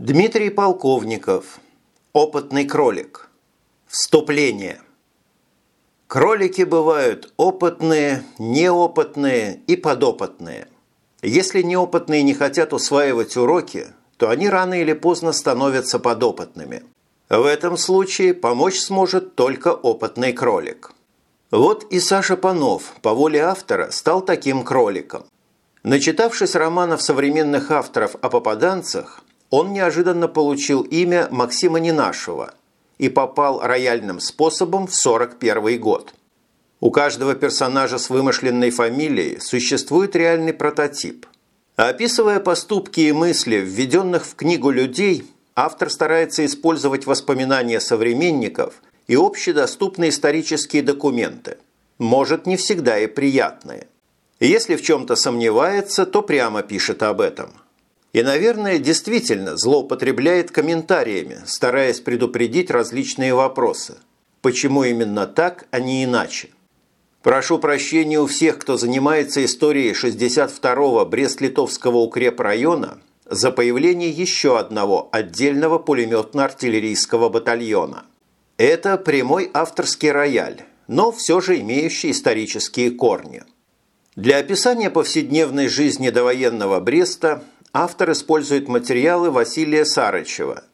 Дмитрий Полковников. Опытный кролик. Вступление. Кролики бывают опытные, неопытные и подопытные. Если неопытные не хотят усваивать уроки, то они рано или поздно становятся подопытными. В этом случае помочь сможет только опытный кролик. Вот и Саша Панов по воле автора стал таким кроликом. Начитавшись романов современных авторов о попаданцах, он неожиданно получил имя Максима Ненашева и попал рояльным способом в 41 год. У каждого персонажа с вымышленной фамилией существует реальный прототип. Описывая поступки и мысли, введенных в книгу людей, автор старается использовать воспоминания современников и общедоступные исторические документы, может, не всегда и приятные. Если в чем-то сомневается, то прямо пишет об этом – и, наверное, действительно злоупотребляет комментариями, стараясь предупредить различные вопросы. Почему именно так, а не иначе? Прошу прощения у всех, кто занимается историей 62-го Брест-Литовского укрепрайона за появление еще одного отдельного пулеметно-артиллерийского батальона. Это прямой авторский рояль, но все же имеющий исторические корни. Для описания повседневной жизни довоенного Бреста автор использует материалы Василия Сарычева.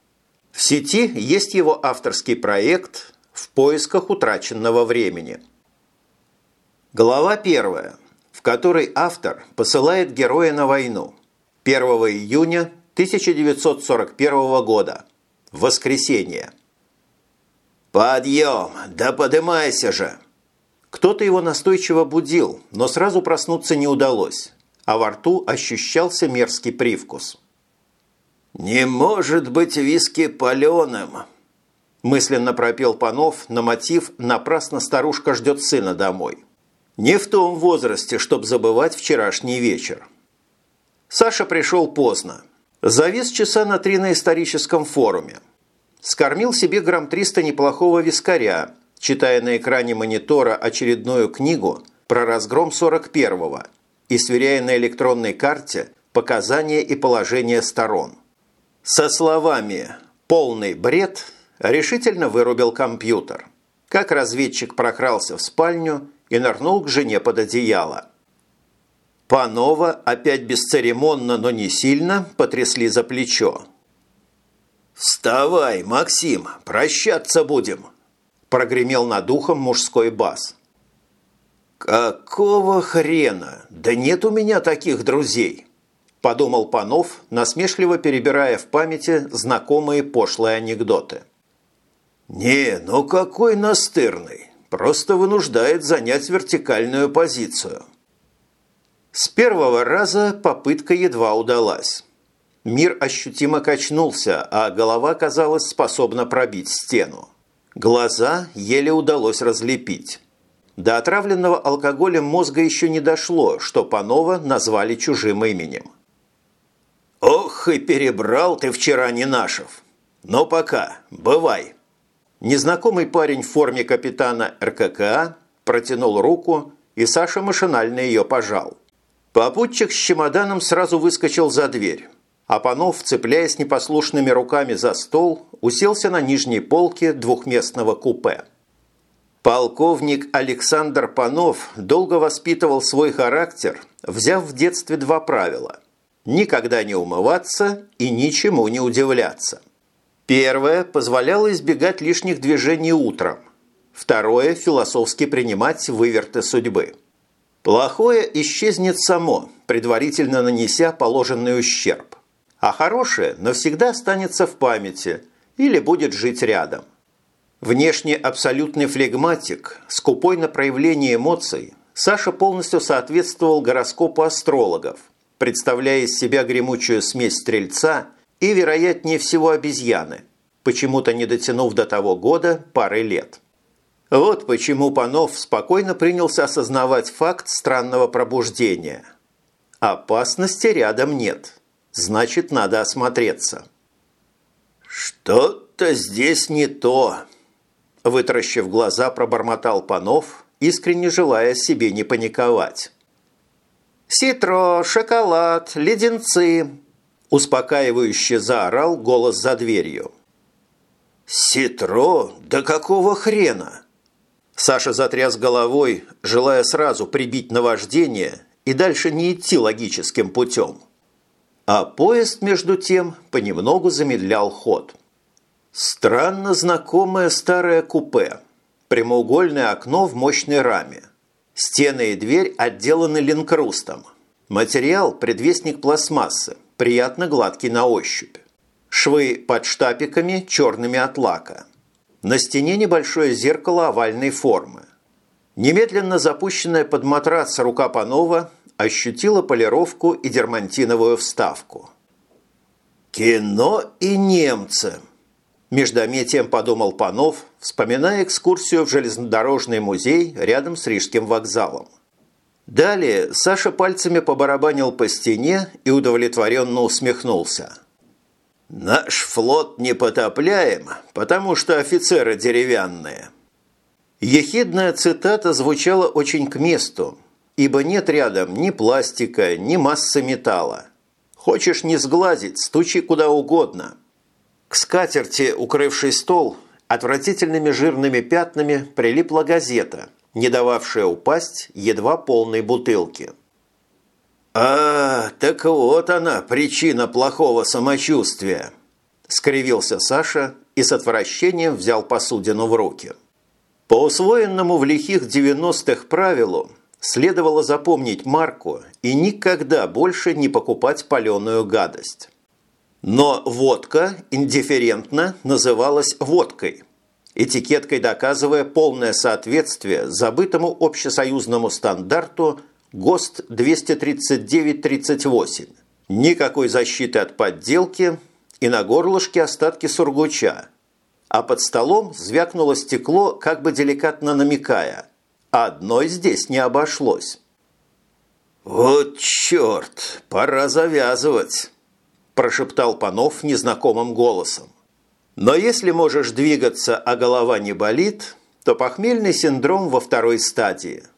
В сети есть его авторский проект «В поисках утраченного времени». Глава 1, в которой автор посылает героя на войну. 1 июня 1941 года. Воскресенье. «Подъем! Да подымайся же!» Кто-то его настойчиво будил, но сразу проснуться не удалось а во рту ощущался мерзкий привкус. «Не может быть виски паленым!» мысленно пропел Панов на мотив «Напрасно старушка ждет сына домой». Не в том возрасте, чтобы забывать вчерашний вечер. Саша пришел поздно. Завис часа на три на историческом форуме. Скормил себе грамм 300 неплохого вискаря, читая на экране монитора очередную книгу про разгром 41-го и сверяя на электронной карте показания и положение сторон. Со словами «полный бред» решительно вырубил компьютер. Как разведчик прокрался в спальню и нырнул к жене под одеяло. Панова опять бесцеремонно, но не сильно потрясли за плечо. «Вставай, Максим, прощаться будем!» прогремел над ухом мужской бас. «Какого хрена? Да нет у меня таких друзей!» подумал Панов, насмешливо перебирая в памяти знакомые пошлые анекдоты. «Не, ну какой настырный! Просто вынуждает занять вертикальную позицию». С первого раза попытка едва удалась. Мир ощутимо качнулся, а голова, казалось, способна пробить стену. Глаза еле удалось разлепить. До отравленного алкоголем мозга еще не дошло, что Панова назвали чужим именем. «Ох, и перебрал ты вчера не нашев! Но пока, бывай!» Незнакомый парень в форме капитана РККА протянул руку, и Саша машинально ее пожал. Попутчик с чемоданом сразу выскочил за дверь, а Панов, цепляясь непослушными руками за стол, уселся на нижней полке двухместного купе. Полковник Александр Панов долго воспитывал свой характер, взяв в детстве два правила – никогда не умываться и ничему не удивляться. Первое – позволяло избегать лишних движений утром. Второе – философски принимать выверты судьбы. Плохое исчезнет само, предварительно нанеся положенный ущерб. А хорошее навсегда останется в памяти или будет жить рядом. Внешне абсолютный флегматик, скупой на проявление эмоций, Саша полностью соответствовал гороскопу астрологов, представляя из себя гремучую смесь стрельца и, вероятнее всего, обезьяны, почему-то не дотянув до того года пары лет. Вот почему Панов спокойно принялся осознавать факт странного пробуждения. Опасности рядом нет, значит, надо осмотреться. «Что-то здесь не то», Вытаращив глаза, пробормотал Панов, искренне желая себе не паниковать. «Ситро, шоколад, леденцы!» – успокаивающе заорал голос за дверью. «Ситро? Да какого хрена?» Саша затряс головой, желая сразу прибить наваждение и дальше не идти логическим путем. А поезд, между тем, понемногу замедлял ход. Странно знакомое старое купе. Прямоугольное окно в мощной раме. Стены и дверь отделаны линкрустом. Материал – предвестник пластмассы, приятно гладкий на ощупь. Швы под штапиками черными от лака. На стене небольшое зеркало овальной формы. Немедленно запущенная под матрас рука Панова ощутила полировку и дермантиновую вставку. «Кино и немцы!» Междометием подумал Панов, вспоминая экскурсию в железнодорожный музей рядом с Рижским вокзалом. Далее Саша пальцами побарабанил по стене и удовлетворенно усмехнулся. «Наш флот не потопляем, потому что офицеры деревянные». Ехидная цитата звучала очень к месту, ибо нет рядом ни пластика, ни массы металла. Хочешь не сглазить, стучи куда угодно. К скатерти, укрывшей стол, отвратительными жирными пятнами прилипла газета, не дававшая упасть едва полной бутылки. «А, так вот она, причина плохого самочувствия!» – скривился Саша и с отвращением взял посудину в руки. По усвоенному в лихих 90-х правилу следовало запомнить марку и никогда больше не покупать паленую гадость. Но водка индифферентно называлась водкой, этикеткой доказывая полное соответствие забытому общесоюзному стандарту ГОСТ 239-38. Никакой защиты от подделки и на горлышке остатки сургуча. А под столом звякнуло стекло, как бы деликатно намекая. Одной здесь не обошлось. «Вот черт, пора завязывать!» – прошептал Панов незнакомым голосом. «Но если можешь двигаться, а голова не болит, то похмельный синдром во второй стадии –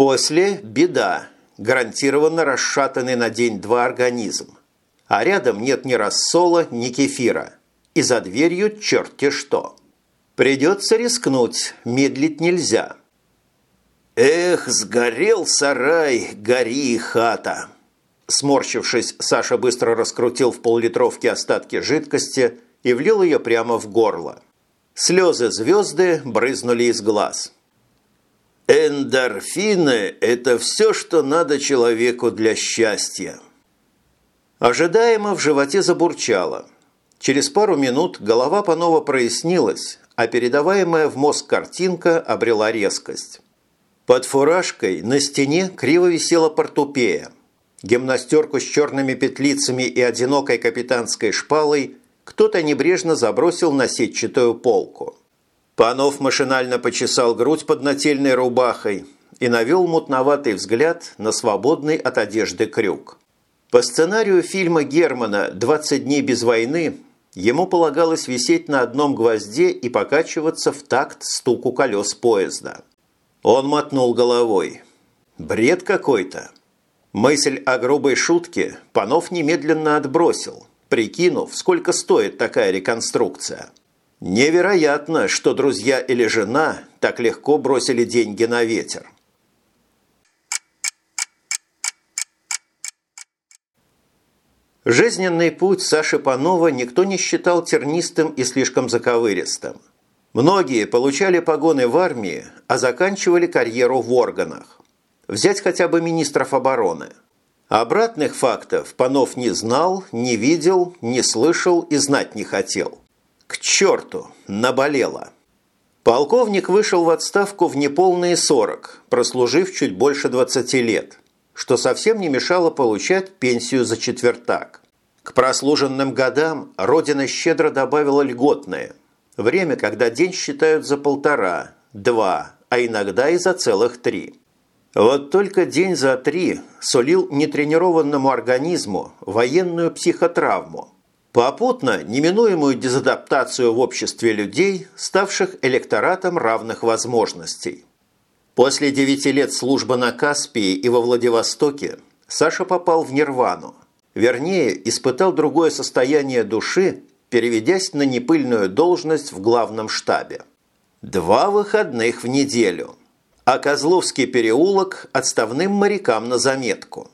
После – беда, гарантированно расшатанный на день-два организм. А рядом нет ни рассола, ни кефира. И за дверью черти что. Придется рискнуть, медлить нельзя. «Эх, сгорел сарай, гори хата!» Сморщившись, Саша быстро раскрутил в поллитровке остатки жидкости и влил ее прямо в горло. Слезы звезды брызнули из глаз. Эндорфины – это все, что надо человеку для счастья. Ожидаемо в животе забурчало. Через пару минут голова Панова прояснилась, а передаваемая в мозг картинка обрела резкость. Под фуражкой на стене криво висела портупея. Гимнастерку с черными петлицами и одинокой капитанской шпалой кто-то небрежно забросил на сетчатую полку. Панов машинально почесал грудь под нательной рубахой и навел мутноватый взгляд на свободный от одежды крюк. По сценарию фильма Германа «20 дней без войны» ему полагалось висеть на одном гвозде и покачиваться в такт стуку колес поезда. Он мотнул головой. Бред какой-то. Мысль о грубой шутке Панов немедленно отбросил, прикинув, сколько стоит такая реконструкция. Невероятно, что друзья или жена так легко бросили деньги на ветер. Жизненный путь Саши Панова никто не считал тернистым и слишком заковыристым. Многие получали погоны в армии, а заканчивали карьеру в органах. Взять хотя бы министров обороны. Обратных фактов Панов не знал, не видел, не слышал и знать не хотел. К черту, наболело. Полковник вышел в отставку в неполные 40, прослужив чуть больше 20 лет, что совсем не мешало получать пенсию за четвертак. К прослуженным годам Родина щедро добавила льготное. Время, когда день считают за полтора, два, а иногда и за целых три. Вот только день за три сулил нетренированному организму военную психотравму – Попутно неминуемую дезадаптацию в обществе людей, ставших электоратом равных возможностей. После девяти лет службы на Каспии и во Владивостоке Саша попал в Нирвану. Вернее, испытал другое состояние души, переведясь на непыльную должность в главном штабе. Два выходных в неделю. А Козловский переулок отставным морякам на заметку.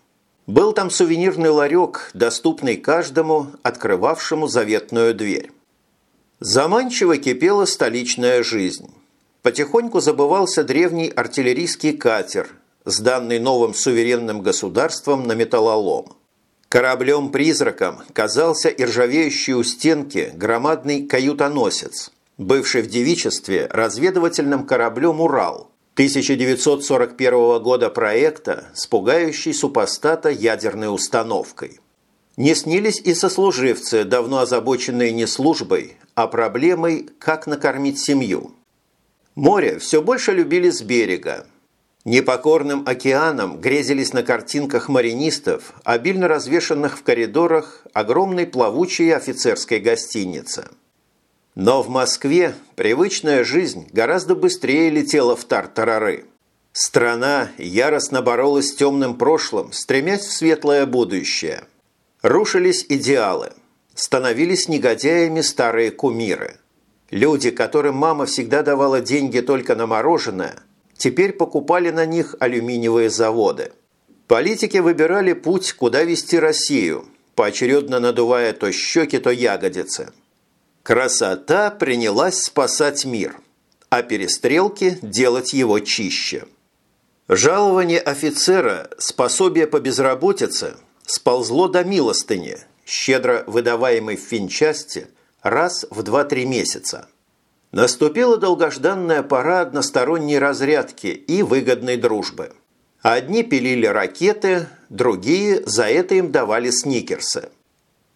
Был там сувенирный ларек, доступный каждому, открывавшему заветную дверь. Заманчиво кипела столичная жизнь. Потихоньку забывался древний артиллерийский катер, сданный новым суверенным государством на металлолом. Кораблем-призраком казался и ржавеющий у стенки громадный каютоносец, бывший в девичестве разведывательным кораблем «Урал», 1941 года проекта с пугающей супостата ядерной установкой. Не снились и сослуживцы, давно озабоченные не службой, а проблемой, как накормить семью. Море все больше любили с берега. Непокорным океаном грезились на картинках маринистов, обильно развешанных в коридорах огромной плавучей офицерской гостиницы. Но в Москве привычная жизнь гораздо быстрее летела в тартарары. Страна яростно боролась с темным прошлым, стремясь в светлое будущее. Рушились идеалы – становились негодяями старые кумиры. Люди, которым мама всегда давала деньги только на мороженое, теперь покупали на них алюминиевые заводы. Политики выбирали путь, куда вести Россию, поочередно надувая то щеки, то ягодицы. Красота принялась спасать мир, а перестрелки делать его чище. Жалование офицера, способие по безработице, сползло до милостыни – щедро выдаваемый в финчасти раз в 2-3 месяца. Наступила долгожданная пора односторонней разрядки и выгодной дружбы. Одни пилили ракеты, другие за это им давали сникерсы.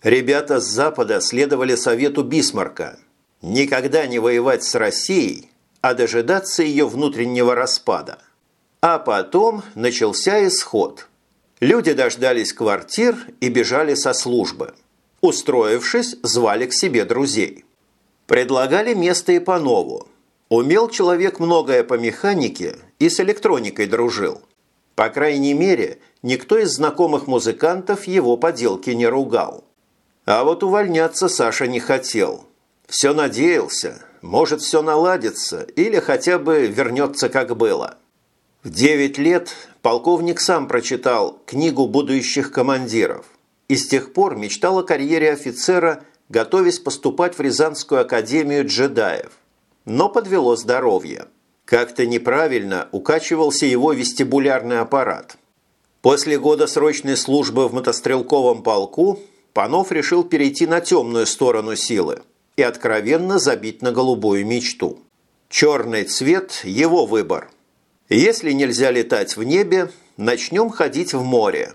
Ребята с Запада следовали совету Бисмарка – никогда не воевать с Россией, а дожидаться ее внутреннего распада. А потом начался исход – Люди дождались квартир и бежали со службы. Устроившись, звали к себе друзей. Предлагали место и по-нову. Умел человек многое по механике и с электроникой дружил. По крайней мере, никто из знакомых музыкантов его поделки не ругал. А вот увольняться Саша не хотел. Все надеялся, может все наладится или хотя бы вернется как было. В 9 лет полковник сам прочитал книгу будущих командиров и с тех пор мечтал о карьере офицера, готовясь поступать в Рязанскую академию джедаев. Но подвело здоровье. Как-то неправильно укачивался его вестибулярный аппарат. После года срочной службы в мотострелковом полку Панов решил перейти на темную сторону силы и откровенно забить на голубую мечту. Черный цвет – его выбор – если нельзя летать в небе, начнем ходить в море.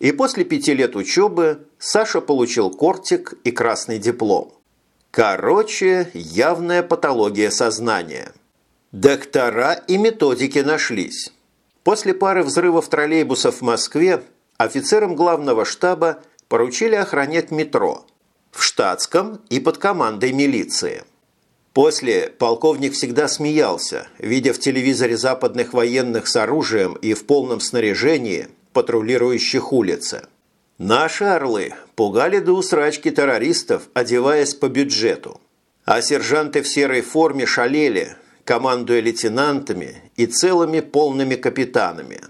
И после пяти лет учебы Саша получил кортик и красный диплом. Короче, явная патология сознания. Доктора и методики нашлись. После пары взрывов троллейбусов в Москве офицерам главного штаба поручили охранять метро в штатском и под командой милиции. После полковник всегда смеялся, видя в телевизоре западных военных с оружием и в полном снаряжении, патрулирующих улицы. Наши орлы пугали до усрачки террористов, одеваясь по бюджету. А сержанты в серой форме шалели, командуя лейтенантами и целыми полными капитанами.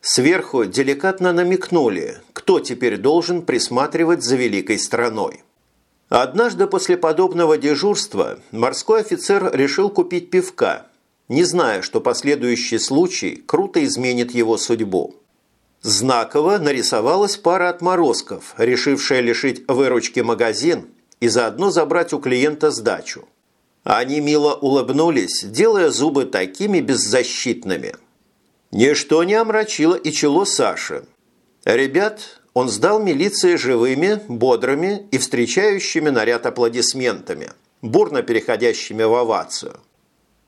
Сверху деликатно намекнули, кто теперь должен присматривать за великой страной. Однажды после подобного дежурства морской офицер решил купить пивка, не зная, что последующий случай круто изменит его судьбу. Знаково нарисовалась пара отморозков, решившая лишить выручки магазин и заодно забрать у клиента сдачу. Они мило улыбнулись, делая зубы такими беззащитными. Ничто не омрачило и чело Саши. Ребят он сдал милиции живыми, бодрыми и встречающими наряд аплодисментами, бурно переходящими в овацию.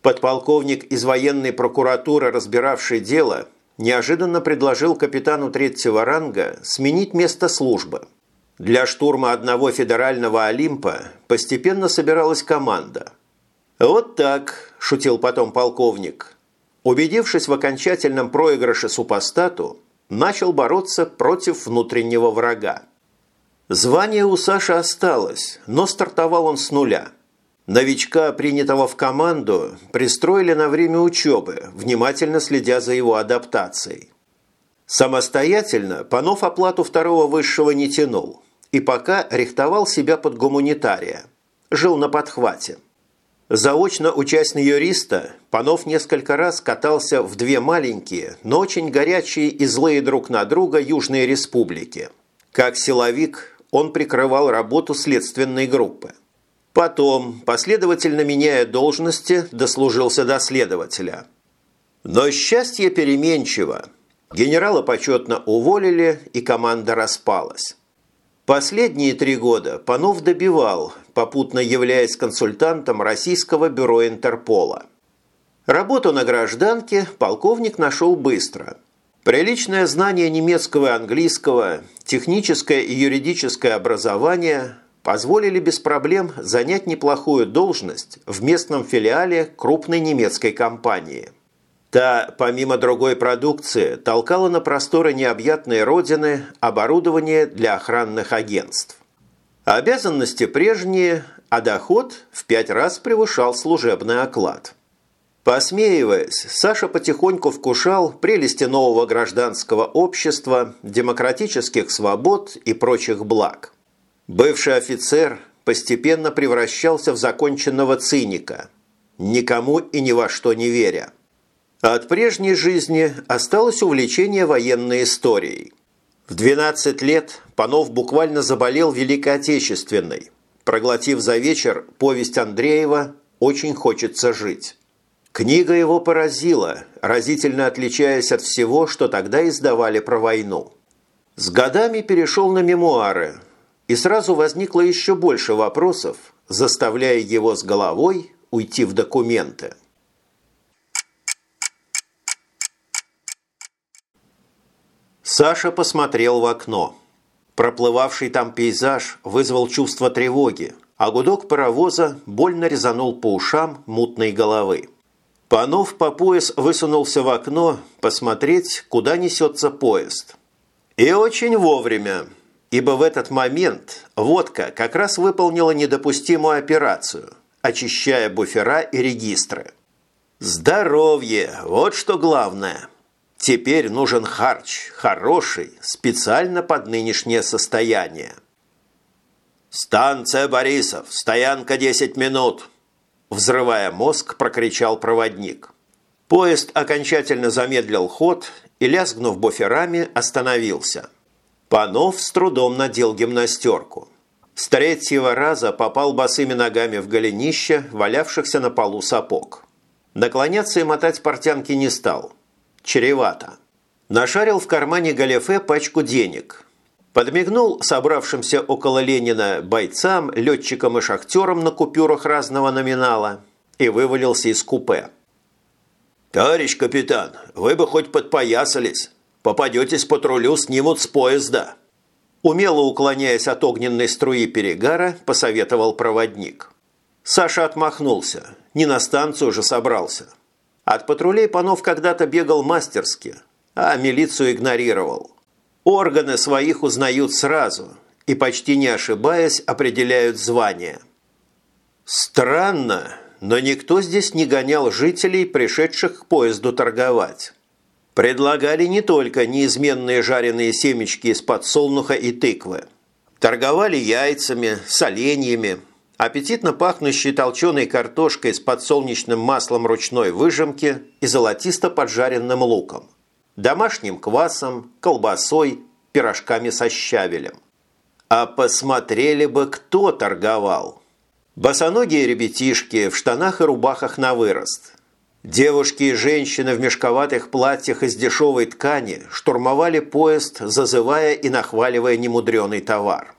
Подполковник из военной прокуратуры, разбиравший дело, неожиданно предложил капитану третьего ранга сменить место службы. Для штурма одного федерального Олимпа постепенно собиралась команда. «Вот так», – шутил потом полковник. Убедившись в окончательном проигрыше супостату, начал бороться против внутреннего врага. Звание у Саши осталось, но стартовал он с нуля. Новичка, принятого в команду, пристроили на время учебы, внимательно следя за его адаптацией. Самостоятельно Панов оплату второго высшего не тянул и пока рихтовал себя под гуманитария. Жил на подхвате. Заочно учась на юриста, Панов несколько раз катался в две маленькие, но очень горячие и злые друг на друга Южные республики. Как силовик он прикрывал работу следственной группы. Потом, последовательно меняя должности, дослужился до следователя. Но счастье переменчиво. Генерала почетно уволили, и команда распалась. Последние три года Панов добивал, попутно являясь консультантом Российского бюро Интерпола. Работу на гражданке полковник нашел быстро. Приличное знание немецкого и английского, техническое и юридическое образование позволили без проблем занять неплохую должность в местном филиале крупной немецкой компании. Та, помимо другой продукции, толкала на просторы необъятной родины оборудование для охранных агентств. Обязанности прежние, а доход в пять раз превышал служебный оклад. Посмеиваясь, Саша потихоньку вкушал прелести нового гражданского общества, демократических свобод и прочих благ. Бывший офицер постепенно превращался в законченного циника, никому и ни во что не веря. От прежней жизни осталось увлечение военной историей. В 12 лет Панов буквально заболел Великой Отечественной, проглотив за вечер повесть Андреева «Очень хочется жить». Книга его поразила, разительно отличаясь от всего, что тогда издавали про войну. С годами перешел на мемуары – и сразу возникло еще больше вопросов, заставляя его с головой уйти в документы. Саша посмотрел в окно. Проплывавший там пейзаж вызвал чувство тревоги, а гудок паровоза больно резанул по ушам мутной головы. Панов по пояс высунулся в окно посмотреть, куда несется поезд. И очень вовремя – ибо в этот момент водка как раз выполнила недопустимую операцию, очищая буфера и регистры. Здоровье – вот что главное. Теперь нужен харч, хороший, специально под нынешнее состояние. «Станция Борисов, стоянка 10 минут!» Взрывая мозг, прокричал проводник. Поезд окончательно замедлил ход и, лязгнув буферами, остановился – Панов с трудом надел гимнастерку. С третьего раза попал босыми ногами в голенище, валявшихся на полу сапог. Наклоняться и мотать портянки не стал. Чревато. Нашарил в кармане галифе пачку денег. Подмигнул собравшимся около Ленина бойцам, летчикам и шахтерам на купюрах разного номинала и вывалился из купе. «Товарищ капитан, вы бы хоть подпоясались!» Попадетесь патрулю, снимут с поезда». Умело уклоняясь от огненной струи перегара, посоветовал проводник. Саша отмахнулся. Не на станцию же собрался. От патрулей Панов когда-то бегал мастерски, а милицию игнорировал. Органы своих узнают сразу и, почти не ошибаясь, определяют звание. Странно, но никто здесь не гонял жителей, пришедших к поезду торговать. Предлагали не только неизменные жареные семечки из подсолнуха и тыквы. Торговали яйцами, соленьями, аппетитно пахнущей толченой картошкой с подсолнечным маслом ручной выжимки и золотисто поджаренным луком, домашним квасом, колбасой, пирожками со щавелем. А посмотрели бы, кто торговал. Босоногие ребятишки в штанах и рубахах на вырост – Девушки и женщины в мешковатых платьях из дешевой ткани штурмовали поезд, зазывая и нахваливая немудреный товар.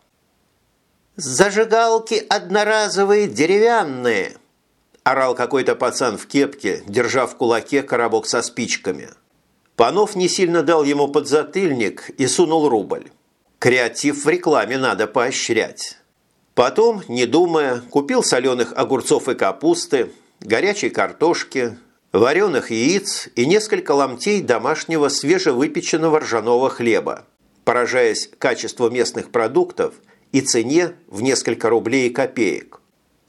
«Зажигалки одноразовые, деревянные!» – орал какой-то пацан в кепке, держа в кулаке коробок со спичками. Панов не сильно дал ему подзатыльник и сунул рубль. Креатив в рекламе надо поощрять. Потом, не думая, купил соленых огурцов и капусты, горячей картошки, вареных яиц и несколько ломтей домашнего свежевыпеченного ржаного хлеба, поражаясь качеству местных продуктов и цене в несколько рублей и копеек.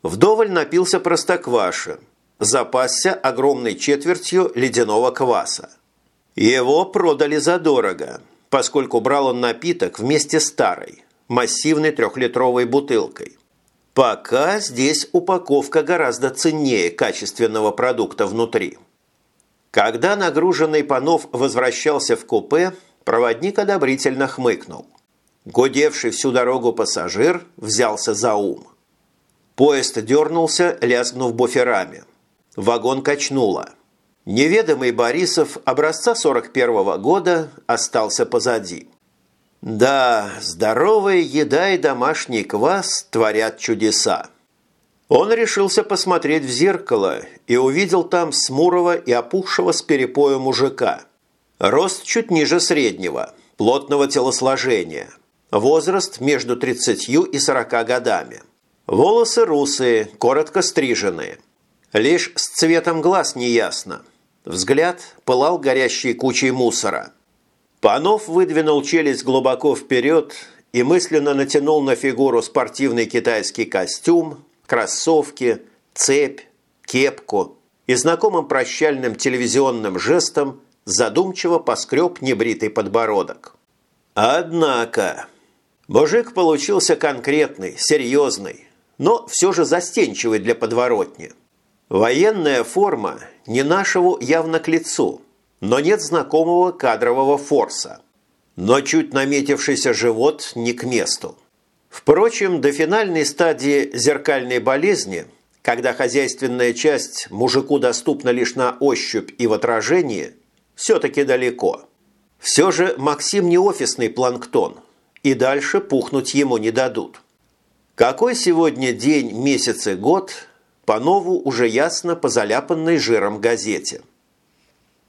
Вдоволь напился простокваши, запасся огромной четвертью ледяного кваса. Его продали задорого, поскольку брал он напиток вместе с старой, массивной трехлитровой бутылкой. Пока здесь упаковка гораздо ценнее качественного продукта внутри. Когда нагруженный Панов возвращался в купе, проводник одобрительно хмыкнул. Гудевший всю дорогу пассажир взялся за ум. Поезд дернулся, лязгнув буферами. Вагон качнуло. Неведомый Борисов образца 41 -го года остался позади. Да, здоровая еда и домашний квас творят чудеса. Он решился посмотреть в зеркало и увидел там смурого и опухшего с перепою мужика. Рост чуть ниже среднего, плотного телосложения. Возраст между 30 и 40 годами. Волосы русые, коротко стриженные. Лишь с цветом глаз неясно. Взгляд пылал горящей кучей мусора. Панов выдвинул челюсть глубоко вперед и мысленно натянул на фигуру спортивный китайский костюм, кроссовки, цепь, кепку и знакомым прощальным телевизионным жестом задумчиво поскреб небритый подбородок. Однако, мужик получился конкретный, серьезный, но все же застенчивый для подворотни. Военная форма не нашего явно к лицу, но нет знакомого кадрового форса. Но чуть наметившийся живот не к месту. Впрочем, до финальной стадии зеркальной болезни, когда хозяйственная часть мужику доступна лишь на ощупь и в отражении, все-таки далеко. Все же Максим не офисный планктон, и дальше пухнуть ему не дадут. Какой сегодня день, месяц и год, по нову уже ясно по заляпанной жиром газете –